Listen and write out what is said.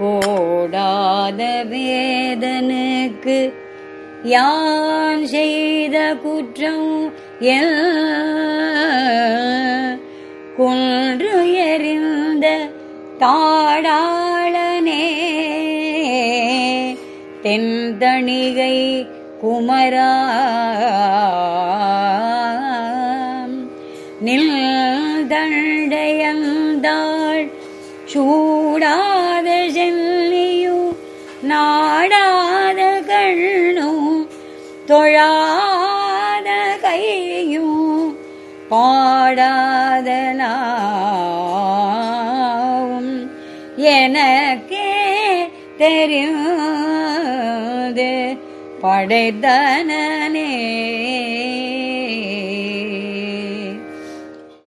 கோடாத வேதனுக்கு யான் செய்த குற்றம் எல் குன்று எறிந்த தாடாளனே. தென்தணிகை குமரா. நில் தண்டையந்தாள் சூடா நாடாத கண்ணும் தொழாத கையும் பாடாத நாவும். எனக்கே தெரியுது படைத்தனே